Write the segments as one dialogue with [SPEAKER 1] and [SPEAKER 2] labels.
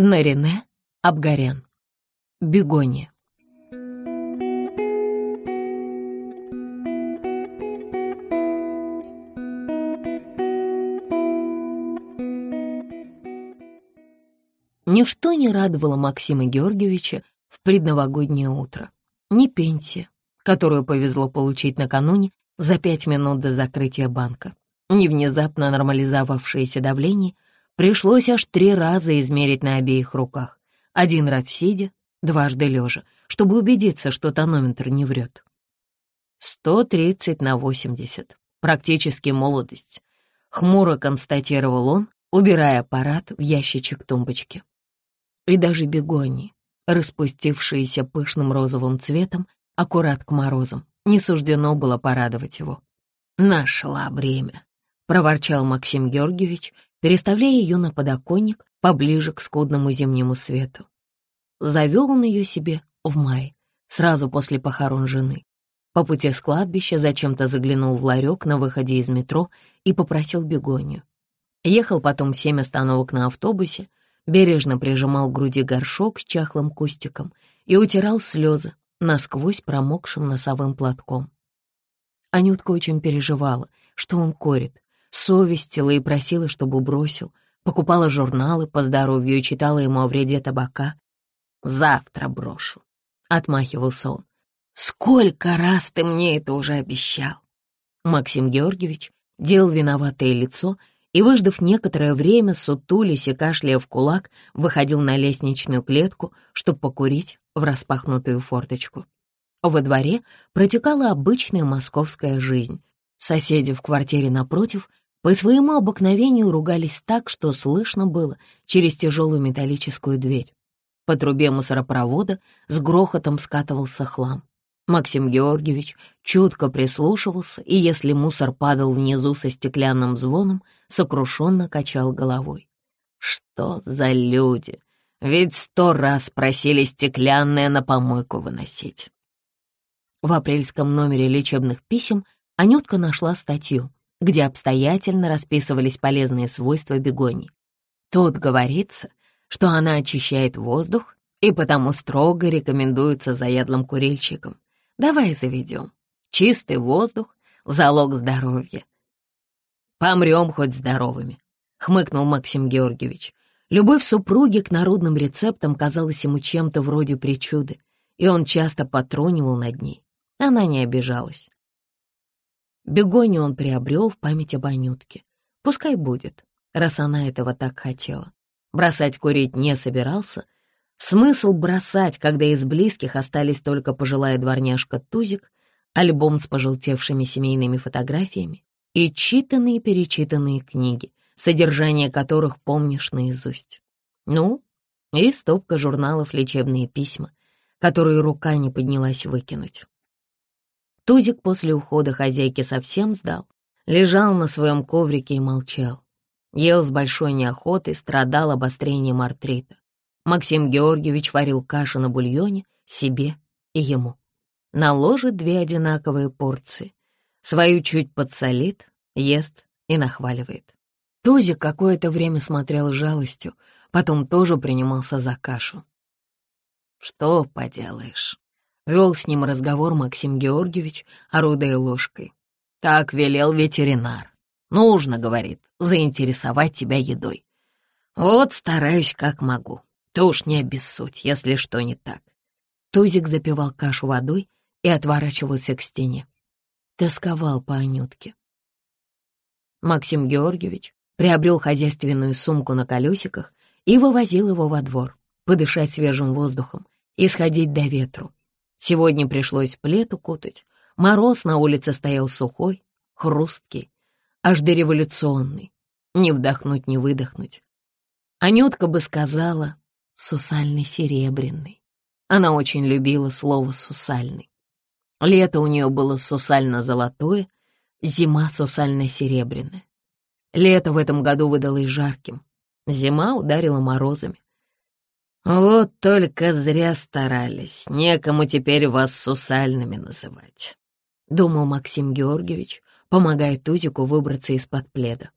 [SPEAKER 1] Нарине Абгарян. Бегония. Ничто не радовало Максима Георгиевича в предновогоднее утро. Ни пенсия, которую повезло получить накануне за пять минут до закрытия банка, ни внезапно нормализовавшееся давление — Пришлось аж три раза измерить на обеих руках. Один раз сидя, дважды лежа, чтобы убедиться, что тонометр не врет. 130 на 80. Практически молодость. Хмуро констатировал он, убирая аппарат в ящичек тумбочки. И даже бегонии, распустившиеся пышным розовым цветом, аккурат к морозам, не суждено было порадовать его. Нашла время проворчал Максим Георгиевич, переставляя ее на подоконник поближе к скудному зимнему свету. Завел он ее себе в мае, сразу после похорон жены. По пути с кладбища зачем-то заглянул в ларек на выходе из метро и попросил бегонию. Ехал потом семь остановок на автобусе, бережно прижимал к груди горшок с чахлым кустиком и утирал слезы насквозь промокшим носовым платком. Анютка очень переживала, что он корит, совестила и просила, чтобы бросил. Покупала журналы по здоровью и читала ему о вреде табака. «Завтра брошу», — отмахивался он. «Сколько раз ты мне это уже обещал?» Максим Георгиевич делал виноватое лицо и, выждав некоторое время, сутулись и кашляя в кулак, выходил на лестничную клетку, чтобы покурить в распахнутую форточку. Во дворе протекала обычная московская жизнь. Соседи в квартире напротив по своему обыкновению ругались так, что слышно было через тяжелую металлическую дверь. По трубе мусоропровода с грохотом скатывался хлам. Максим Георгиевич чутко прислушивался, и если мусор падал внизу со стеклянным звоном, сокрушенно качал головой. «Что за люди? Ведь сто раз просили стеклянное на помойку выносить». В апрельском номере лечебных писем Анютка нашла статью — где обстоятельно расписывались полезные свойства бегоний. Тут говорится, что она очищает воздух и потому строго рекомендуется заядлым курильщикам. Давай заведем. Чистый воздух — залог здоровья. «Помрем хоть здоровыми», — хмыкнул Максим Георгиевич. Любовь супруги к народным рецептам казалась ему чем-то вроде причуды, и он часто потрунивал над ней. Она не обижалась. Бегонию он приобрел в память об Анютке. Пускай будет, раз она этого так хотела. Бросать курить не собирался. Смысл бросать, когда из близких остались только пожилая дворняжка Тузик, альбом с пожелтевшими семейными фотографиями и читанные-перечитанные книги, содержание которых помнишь наизусть. Ну, и стопка журналов «Лечебные письма», которые рука не поднялась выкинуть. Тузик после ухода хозяйки совсем сдал, лежал на своем коврике и молчал. Ел с большой неохотой, страдал обострением артрита. Максим Георгиевич варил кашу на бульоне себе и ему. на ложе две одинаковые порции. Свою чуть подсолит, ест и нахваливает. Тузик какое-то время смотрел с жалостью, потом тоже принимался за кашу. «Что поделаешь?» Вел с ним разговор Максим Георгиевич, орудая ложкой. Так велел ветеринар. Нужно, говорит, заинтересовать тебя едой. Вот стараюсь как могу. Ты уж не обессудь, если что не так. Тузик запивал кашу водой и отворачивался к стене. Тосковал по Анютке. Максим Георгиевич приобрел хозяйственную сумку на колесиках и вывозил его во двор, подышать свежим воздухом и сходить до ветру. Сегодня пришлось плед укутать. Мороз на улице стоял сухой, хрусткий, аж дореволюционный. Не вдохнуть, не выдохнуть. Анютка бы сказала «сусальный серебряный». Она очень любила слово «сусальный». Лето у нее было сусально-золотое, зима сусально-серебряная. Лето в этом году выдалось жарким, зима ударила морозами. Вот только зря старались. Некому теперь вас сусальными называть. Думал Максим Георгиевич, помогая Тузику выбраться из-под пледа.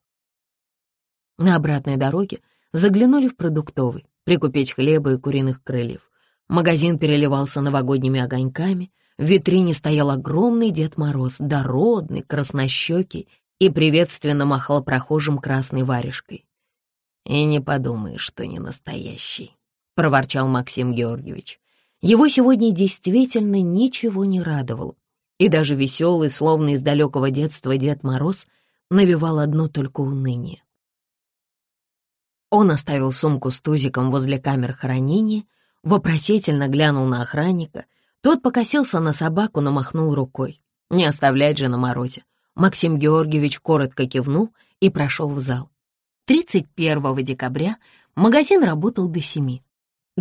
[SPEAKER 1] На обратной дороге заглянули в продуктовый, прикупить хлеба и куриных крыльев. Магазин переливался новогодними огоньками, в витрине стоял огромный Дед Мороз, дородный, краснощекий, и приветственно махал прохожим красной варежкой. И не подумаешь, что не настоящий. — проворчал Максим Георгиевич. Его сегодня действительно ничего не радовало. И даже веселый, словно из далекого детства Дед Мороз, навевал одно только уныние. Он оставил сумку с тузиком возле камер хранения, вопросительно глянул на охранника. Тот покосился на собаку, но махнул рукой. Не оставлять же на морозе. Максим Георгиевич коротко кивнул и прошел в зал. 31 декабря магазин работал до семи.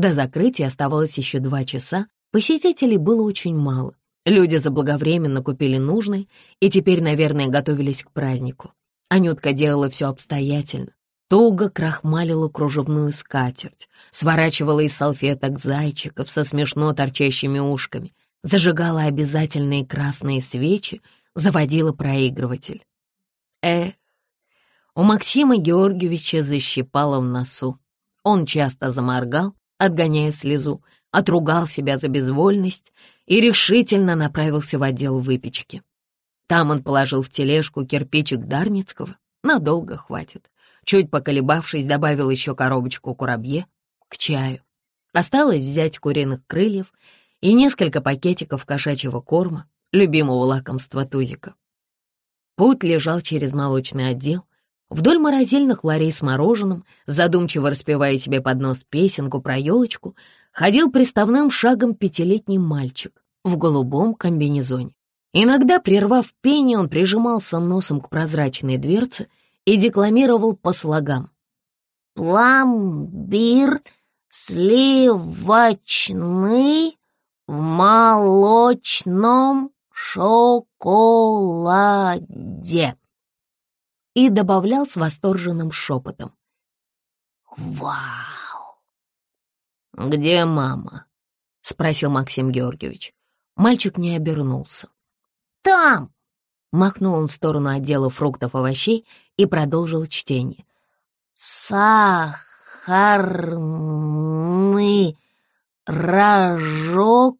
[SPEAKER 1] До закрытия оставалось еще два часа, посетителей было очень мало. Люди заблаговременно купили нужные и теперь, наверное, готовились к празднику. Анютка делала все обстоятельно. Туго крахмалила кружевную скатерть, сворачивала из салфеток зайчиков со смешно торчащими ушками, зажигала обязательные красные свечи, заводила проигрыватель. Эх, у Максима Георгиевича защипало в носу. Он часто заморгал, отгоняя слезу, отругал себя за безвольность и решительно направился в отдел выпечки. Там он положил в тележку кирпичик Дарницкого. Надолго хватит. Чуть поколебавшись, добавил еще коробочку курабье к чаю. Осталось взять куриных крыльев и несколько пакетиков кошачьего корма, любимого лакомства Тузика. Путь лежал через молочный отдел, вдоль морозильных ларей с мороженым, задумчиво распевая себе под нос песенку про елочку, ходил приставным шагом пятилетний мальчик в голубом комбинезоне. Иногда, прервав пение, он прижимался носом к прозрачной дверце и декламировал по слогам. «Пламбир сливочный в молочном шоколаде» и добавлял с восторженным шепотом. «Вау!» «Где мама?» — спросил Максим Георгиевич. Мальчик не обернулся. «Там!» — махнул он в сторону отдела фруктов и овощей и продолжил чтение. «Сахарный рожок,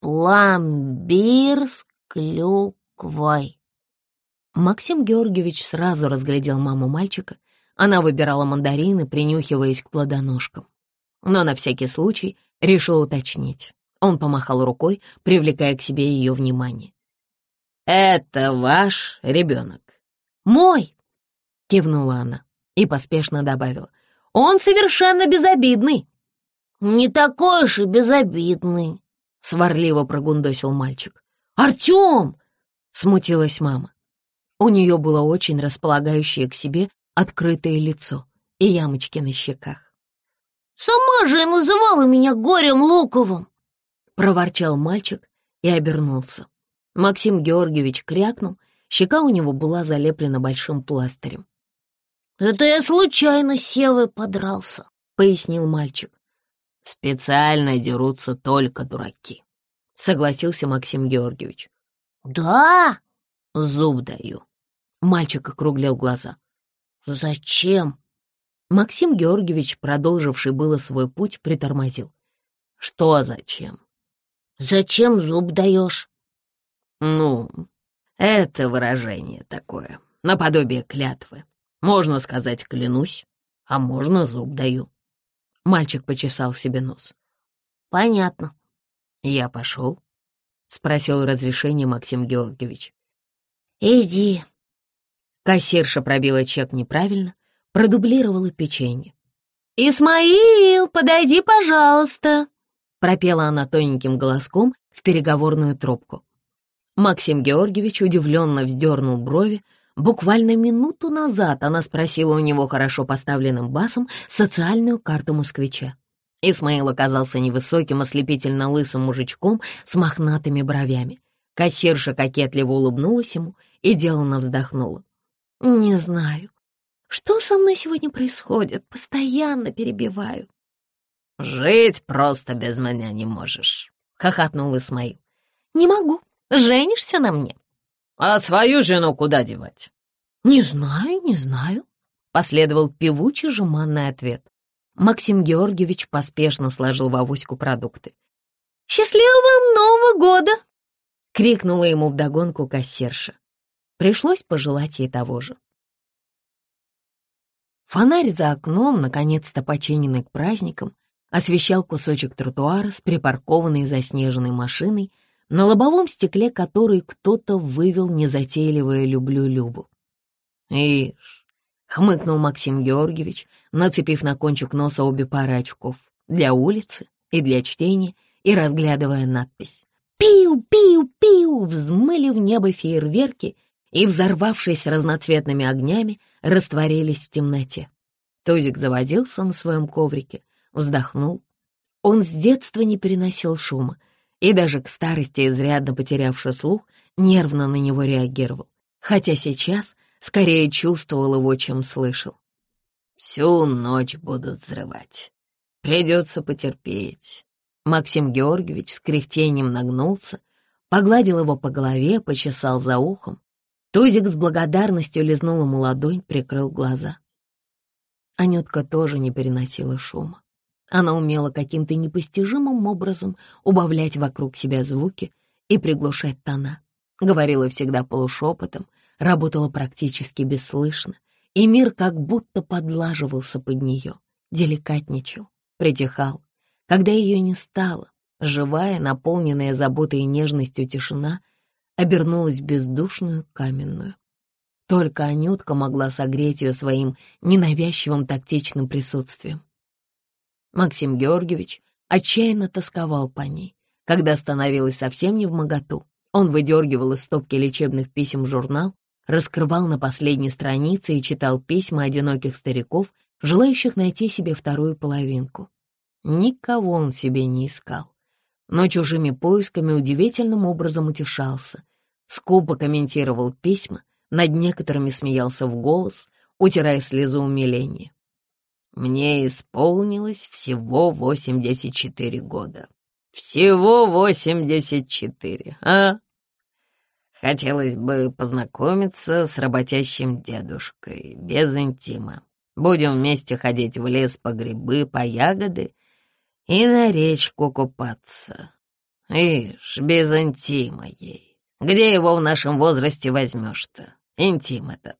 [SPEAKER 1] пломбир с клюквой». Максим Георгиевич сразу разглядел маму мальчика. Она выбирала мандарины, принюхиваясь к плодоножкам. Но на всякий случай решил уточнить. Он помахал рукой, привлекая к себе ее внимание. «Это ваш ребенок». «Мой!» — кивнула она и поспешно добавила. «Он совершенно безобидный». «Не такой уж и безобидный», — сварливо прогундосил мальчик. «Артем!» — смутилась мама. У нее было очень располагающее к себе открытое лицо и ямочки на щеках. «Сама же и называла меня Горем Луковым!» — проворчал мальчик и обернулся. Максим Георгиевич крякнул, щека у него была залеплена большим пластырем. «Это я случайно с Севой подрался», — пояснил мальчик. «Специально дерутся только дураки», — согласился Максим Георгиевич. «Да!» Зуб даю. Мальчик округлил глаза. «Зачем?» Максим Георгиевич, продолживший было свой путь, притормозил. «Что зачем?» «Зачем зуб даешь?» «Ну, это выражение такое, наподобие клятвы. Можно сказать «клянусь», а можно «зуб даю». Мальчик почесал себе нос. «Понятно». «Я пошел?» — спросил разрешение Максим Георгиевич. Иди. Кассирша пробила чек неправильно, продублировала печенье. «Исмаил, подойди, пожалуйста!» пропела она тоненьким голоском в переговорную трубку. Максим Георгиевич удивленно вздернул брови. Буквально минуту назад она спросила у него хорошо поставленным басом социальную карту москвича. Исмаил оказался невысоким, ослепительно лысым мужичком с мохнатыми бровями. Кассирша кокетливо улыбнулась ему и деланно вздохнула. «Не знаю, что со мной сегодня происходит, постоянно перебиваю». «Жить просто без меня не можешь», — хохотнул Исмаил. «Не могу, женишься на мне». «А свою жену куда девать?» «Не знаю, не знаю», — последовал певучий жеманный ответ. Максим Георгиевич поспешно сложил в авоську продукты. «Счастливого вам Нового года!» крикнула ему вдогонку кассирша. Пришлось пожелать ей того же. Фонарь за окном, наконец-то починенный к праздникам, освещал кусочек тротуара с припаркованной заснеженной машиной, на лобовом стекле которой кто-то вывел незатейливое «люблю Любу». «Ишь!» — хмыкнул Максим Георгиевич, нацепив на кончик носа обе пары очков для улицы и для чтения и разглядывая надпись. Пиу, пиу, пиу! Взмыли в небо фейерверки и, взорвавшись разноцветными огнями, растворились в темноте. Тузик заводился на своем коврике, вздохнул. Он с детства не переносил шума и даже к старости, изрядно потерявший слух, нервно на него реагировал, хотя сейчас скорее чувствовал его, чем слышал. «Всю ночь будут взрывать. Придется потерпеть». Максим Георгиевич с кряхтением нагнулся, погладил его по голове, почесал за ухом. Тузик с благодарностью лизнул ему ладонь, прикрыл глаза. Анютка тоже не переносила шума. Она умела каким-то непостижимым образом убавлять вокруг себя звуки и приглушать тона. Говорила всегда полушепотом, работала практически бесслышно, и мир как будто подлаживался под нее, деликатничал, притихал, когда ее не стало, живая, наполненная заботой и нежностью тишина обернулась бездушную каменную. Только Анютка могла согреть ее своим ненавязчивым тактичным присутствием. Максим Георгиевич отчаянно тосковал по ней. Когда становилось совсем не в моготу, он выдергивал из стопки лечебных писем журнал, раскрывал на последней странице и читал письма одиноких стариков, желающих найти себе вторую половинку. Никого он себе не искал, но чужими поисками удивительным образом утешался, скупо комментировал письма, над некоторыми смеялся в голос, утирая слезы умиления. «Мне исполнилось всего 84 года. Всего 84, а?» Хотелось бы познакомиться с работящим дедушкой, без интима. Будем вместе ходить в лес по грибы, по ягоды — и на речку купаться. Ишь, без интима ей. Где его в нашем возрасте возьмешь-то? Интим этот.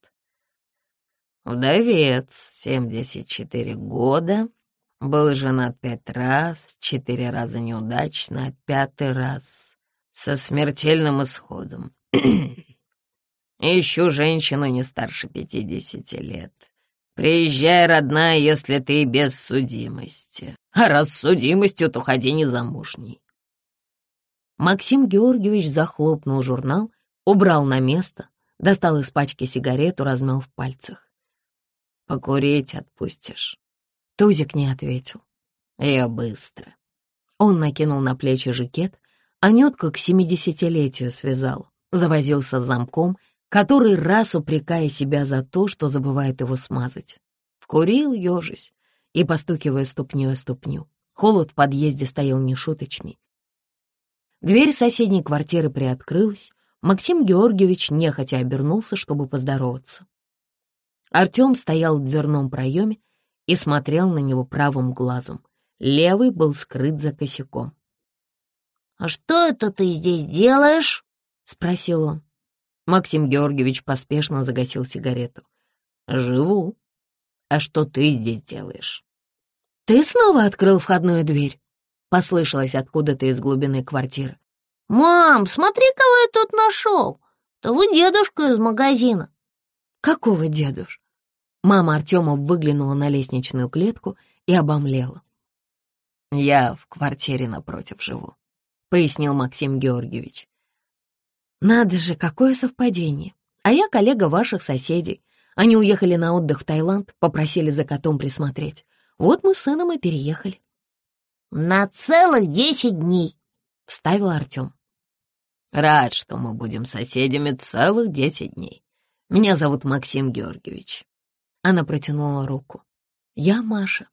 [SPEAKER 1] Вдовец, 74 года, был женат пять раз, четыре раза неудачно, пятый раз со смертельным исходом. Ищу женщину не старше пятидесяти лет. Приезжай, родная, если ты без судимости раз с судимостью, то ходи незамужней». Максим Георгиевич захлопнул журнал, убрал на место, достал из пачки сигарету, размял в пальцах. «Покурить отпустишь?» Тузик не ответил. «Я быстро». Он накинул на плечи жакет, а нетка к семидесятилетию связал, завозился с замком, который раз упрекая себя за то, что забывает его смазать. Вкурил ежись, и, постукивая ступню о ступню. Холод в подъезде стоял нешуточный. Дверь соседней квартиры приоткрылась. Максим Георгиевич нехотя обернулся, чтобы поздороваться. Артём стоял в дверном проёме и смотрел на него правым глазом. Левый был скрыт за косяком. «А что это ты здесь делаешь?» — спросил он. Максим Георгиевич поспешно загасил сигарету. «Живу. А что ты здесь делаешь?» «Ты снова открыл входную дверь?» — послышалось откуда-то из глубины квартиры. «Мам, смотри, кого я тут нашел! Того дедушку из магазина!» «Какого дедуш? Мама Артема выглянула на лестничную клетку и обомлела. «Я в квартире напротив живу», — пояснил Максим Георгиевич. «Надо же, какое совпадение! А я коллега ваших соседей. Они уехали на отдых в Таиланд, попросили за котом присмотреть. Вот мы с сыном и переехали. «На целых десять дней!» — вставил Артем. «Рад, что мы будем соседями целых десять дней. Меня зовут Максим Георгиевич». Она протянула руку. «Я Маша».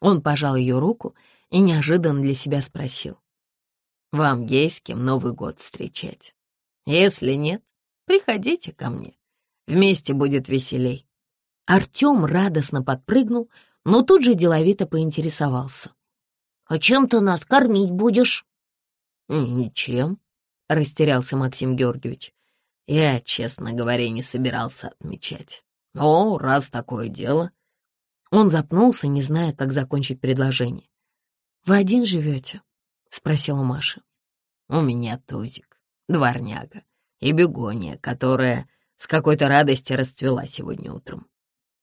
[SPEAKER 1] Он пожал ее руку и неожиданно для себя спросил. «Вам есть с кем Новый год встречать? Если нет, приходите ко мне. Вместе будет веселей». Артем радостно подпрыгнул, но тут же деловито поинтересовался.
[SPEAKER 2] «А чем ты нас кормить будешь?»
[SPEAKER 1] «Ничем», — растерялся Максим Георгиевич. «Я, честно говоря, не собирался отмечать. Но раз такое дело...» Он запнулся, не зная, как закончить предложение. «Вы один живете?» — спросила Маша. «У меня Тузик, дворняга и бегония, которая с какой-то радости расцвела сегодня утром.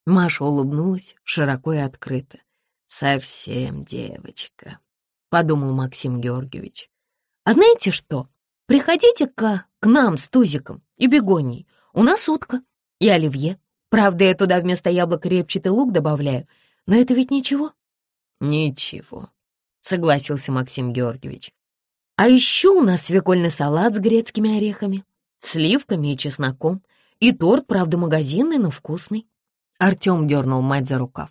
[SPEAKER 1] Маша улыбнулась, широко и открыто. «Совсем девочка», — подумал Максим Георгиевич. «А знаете что? Приходите-ка к нам с Тузиком и бегонией. У нас утка и оливье. Правда, я туда вместо яблок репчатый лук добавляю, но это ведь ничего». «Ничего», — согласился Максим Георгиевич. «А еще у нас свекольный салат с грецкими орехами, сливками и чесноком, и торт, правда, магазинный, но вкусный». Артем дернул мать за рукав.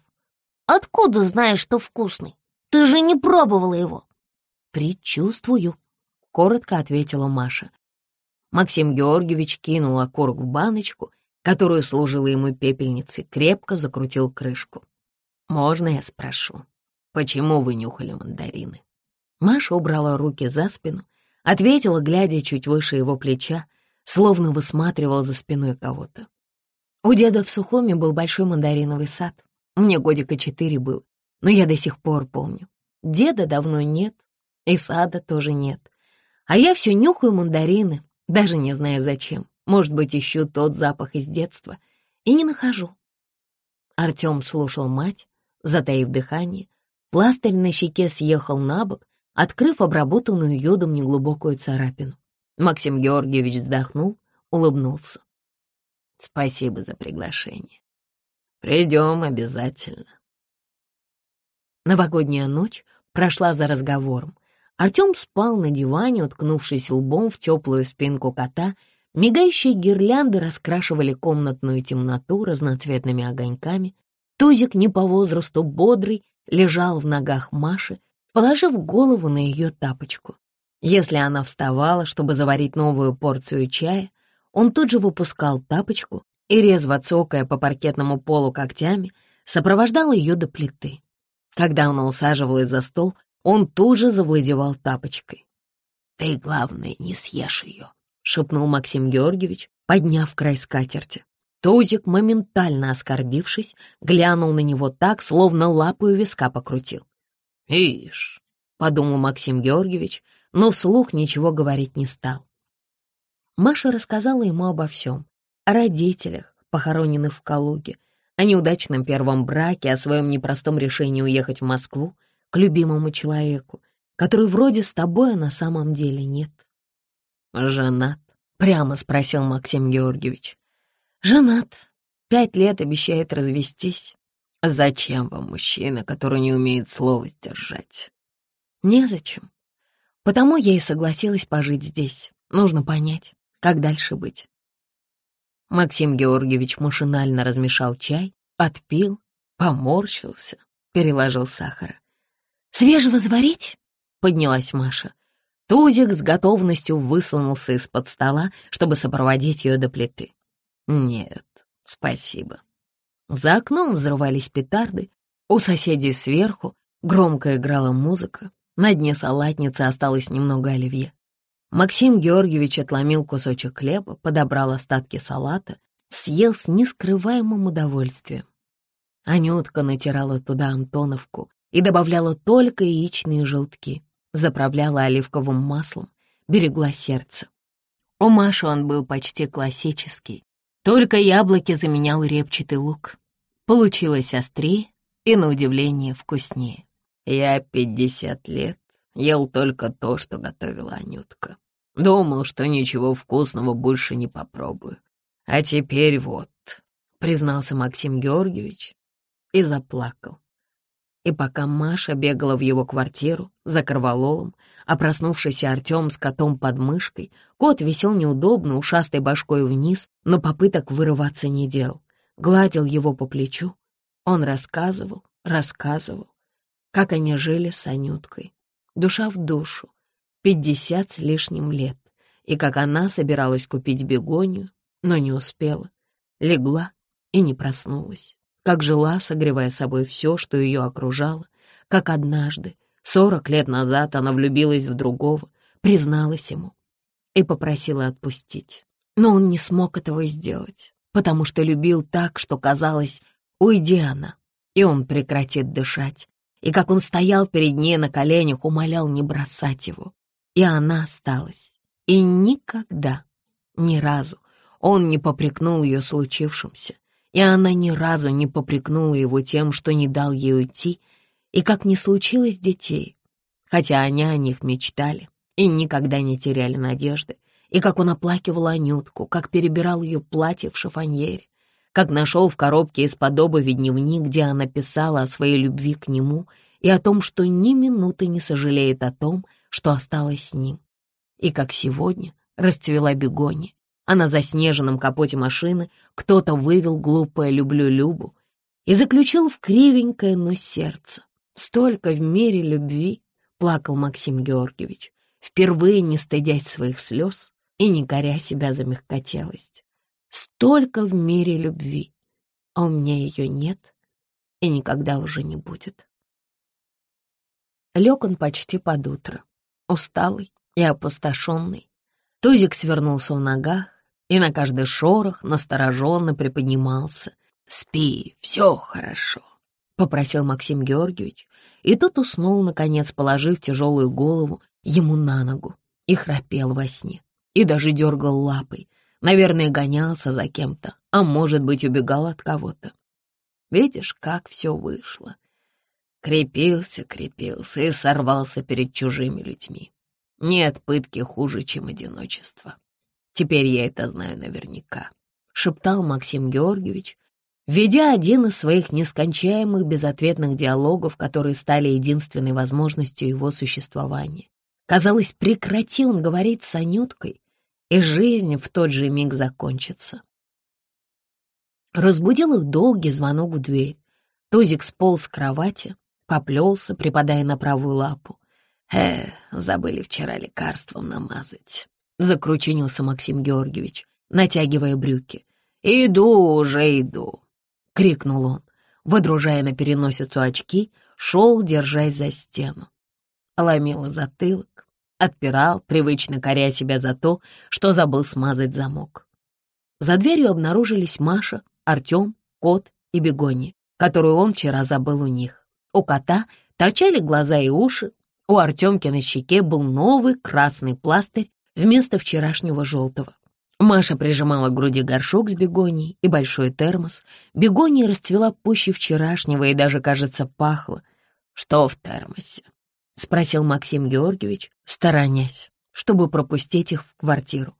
[SPEAKER 2] «Откуда знаешь, что вкусный? Ты же не пробовала его!»
[SPEAKER 1] «Предчувствую», — коротко ответила Маша. Максим Георгиевич кинул окурок в баночку, которую служила ему пепельницей, крепко закрутил крышку. «Можно я спрошу, почему вы нюхали мандарины?» Маша убрала руки за спину, ответила, глядя чуть выше его плеча, словно высматривала за спиной кого-то. У деда в Сухуме был большой мандариновый сад. Мне годика четыре было, но я до сих пор помню. Деда давно нет, и сада тоже нет. А я все нюхаю мандарины, даже не знаю зачем. Может быть, ищу тот запах из детства и не нахожу. Артем слушал мать, затаив дыхание. Пластырь на щеке съехал на бок, открыв обработанную йодом неглубокую царапину. Максим Георгиевич вздохнул, улыбнулся. Спасибо за приглашение. Придем обязательно. Новогодняя ночь прошла за разговором. Артем спал на диване, уткнувшись лбом в теплую спинку кота. Мигающие гирлянды раскрашивали комнатную темноту разноцветными огоньками. Тузик, не по возрасту бодрый, лежал в ногах Маши, положив голову на ее тапочку. Если она вставала, чтобы заварить новую порцию чая, он тут же выпускал тапочку и, резво цокая по паркетному полу когтями, сопровождал ее до плиты. Когда она усаживалась за стол, он тут же завладевал тапочкой. «Ты, главное, не съешь ее», — шепнул Максим Георгиевич, подняв край скатерти. Тузик, моментально оскорбившись, глянул на него так, словно лапу и виска покрутил. «Ишь», — подумал Максим Георгиевич, но вслух ничего говорить не стал. Маша рассказала ему обо всем. О родителях, похороненных в Калуге, о неудачном первом браке, о своем непростом решении уехать в Москву к любимому человеку, который вроде с тобой, а на самом деле нет. «Женат?» — прямо спросил Максим Георгиевич. «Женат. Пять лет обещает развестись. Зачем вам мужчина, который не умеет слова сдержать?» «Незачем. Потому я и согласилась пожить здесь. Нужно понять, как дальше быть? Максим Георгиевич машинально размешал чай, отпил, поморщился, переложил сахара. «Свежего заварить?» — поднялась Маша. Тузик с готовностью высунулся из-под стола, чтобы сопроводить ее до плиты. «Нет, спасибо». За окном взрывались петарды, у соседей сверху громко играла музыка, на дне салатницы осталось немного оливье. Максим Георгиевич отломил кусочек хлеба, подобрал остатки салата, съел с нескрываемым удовольствием. Анютка натирала туда Антоновку и добавляла только яичные желтки, заправляла оливковым маслом, берегла сердце. У Маши он был почти классический, только яблоки заменял репчатый лук. Получилось острее и, на удивление, вкуснее. «Я пятьдесят лет Ел только то, что готовила Анютка. Думал, что ничего вкусного больше не попробую. А теперь вот, — признался Максим Георгиевич и заплакал. И пока Маша бегала в его квартиру за корвалолом, а проснувшийся Артем с котом под мышкой, кот висел неудобно, ушастой башкой вниз, но попыток вырываться не делал. Гладил его по плечу. Он рассказывал, рассказывал, как они жили с Анюткой, душа в душу, пятьдесят с лишним лет. И как она собиралась купить бегонию, но не успела. Легла и не проснулась. Как жила, согревая собой все, что ее окружало, как однажды, сорок лет назад, она влюбилась в другого, призналась ему и попросила отпустить. Но он не смог этого сделать, потому что любил так, что казалось, уйди она, и он прекратит дышать, и как он стоял перед ней на коленях, умолял не бросать его. И она осталась. И никогда, ни разу он не попрекнул ее случившимся, и она ни разу не попрекнула его тем, что не дал ей уйти, и как не случилось детей, хотя они о них мечтали и никогда не теряли надежды, и как он оплакивал Анютку, как перебирал ее платье в шифоньере, как нашел в коробке из подобови дневник, где она писала о своей любви к нему и о том, что ни минуты не сожалеет о том, что осталось с ним. И как сегодня расцвела бегония, а на заснеженном капоте машины кто-то вывел глупое «люблю Любу» и заключил в кривенькое, но сердце. Столько в мире любви, плакал Максим Георгиевич, впервые не стыдясь своих слез и не коря себя за мягкотелость. Столько в мире любви, а у меня ее нет и никогда уже не будет. Лег он почти под утро, усталый и опустошенный. Тузик свернулся в ногах и на каждый шорох настороженно приподнимался. «Спи, все хорошо», — попросил Максим Георгиевич, и тот уснул, наконец, положив тяжелую голову ему на ногу и храпел во сне, и даже дергал лапой, Наверное, гонялся за кем-то, а может быть, убегал от кого-то. Видишь, как все вышло. Крепился, крепился и сорвался перед чужими людьми. Нет пытки хуже, чем одиночество. Теперь я это знаю наверняка, — шептал Максим Георгиевич, ведя один из своих нескончаемых безответных диалогов, которые стали единственной возможностью его существования. Казалось, прекрати он говорить с Анюткой, и жизнь в тот же миг закончится. Разбудил их долгий звонок в дверь. Тузик сполз с кровати, поплелся, припадая на правую лапу. «Э, забыли вчера лекарством намазать», — закручинился Максим Георгиевич, натягивая брюки. «Иду уже, иду», — крикнул он, водружая на переносицу очки, шел, держась за стену. Ломила затылок, отпирал, привычно коря себя за то, что забыл смазать замок. За дверью обнаружились Маша, Артем, кот и бегони, которую он вчера забыл у них. У кота торчали глаза и уши, у Артемки на щеке был новый красный пластырь вместо вчерашнего желтого. Маша прижимала к груди горшок с бегонией и большой термос. Бегония расцвела пуще вчерашнего и даже, кажется, пахла. Что в термосе? — спросил Максим Георгиевич, сторонясь, чтобы пропустить их в квартиру.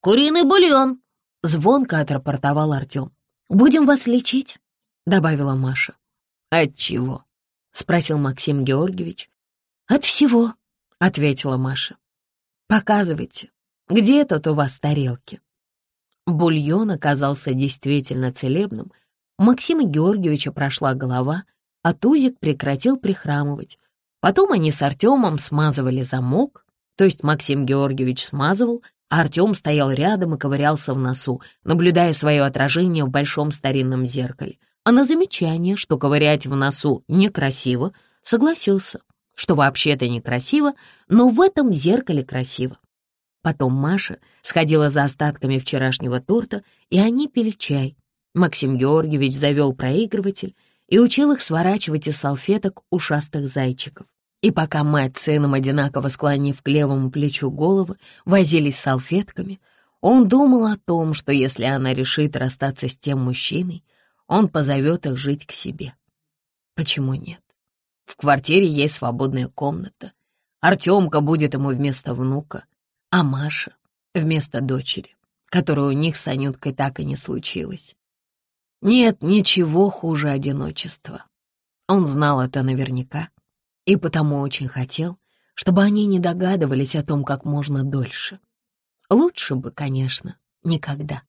[SPEAKER 2] «Куриный бульон!»
[SPEAKER 1] — звонко отрапортовал Артем. «Будем вас лечить?» — добавила Маша. «От чего?» — спросил Максим Георгиевич. «От всего», — ответила Маша. «Показывайте, где тут у вас тарелки?» Бульон оказался действительно целебным. У Максима Георгиевича прошла голова, а Тузик прекратил прихрамывать, Потом они с Артемом смазывали замок, то есть Максим Георгиевич смазывал, а Артем стоял рядом и ковырялся в носу, наблюдая свое отражение в большом старинном зеркале. А на замечание, что ковырять в носу некрасиво, согласился, что вообще-то некрасиво, но в этом зеркале красиво. Потом Маша сходила за остатками вчерашнего торта, и они пили чай. Максим Георгиевич завел проигрыватель и учил их сворачивать из салфеток ушастых зайчиков. И пока мать с сыном, одинаково склонив к левому плечу головы, возились салфетками, он думал о том, что если она решит расстаться с тем мужчиной, он позовет их жить к себе. Почему нет? В квартире есть свободная комната. Артемка будет ему вместо внука, а Маша — вместо дочери, которая у них с Анюткой так и не случилась. Нет ничего хуже одиночества. Он знал это наверняка и потому очень хотел, чтобы они не догадывались о том, как можно дольше. Лучше бы, конечно, никогда.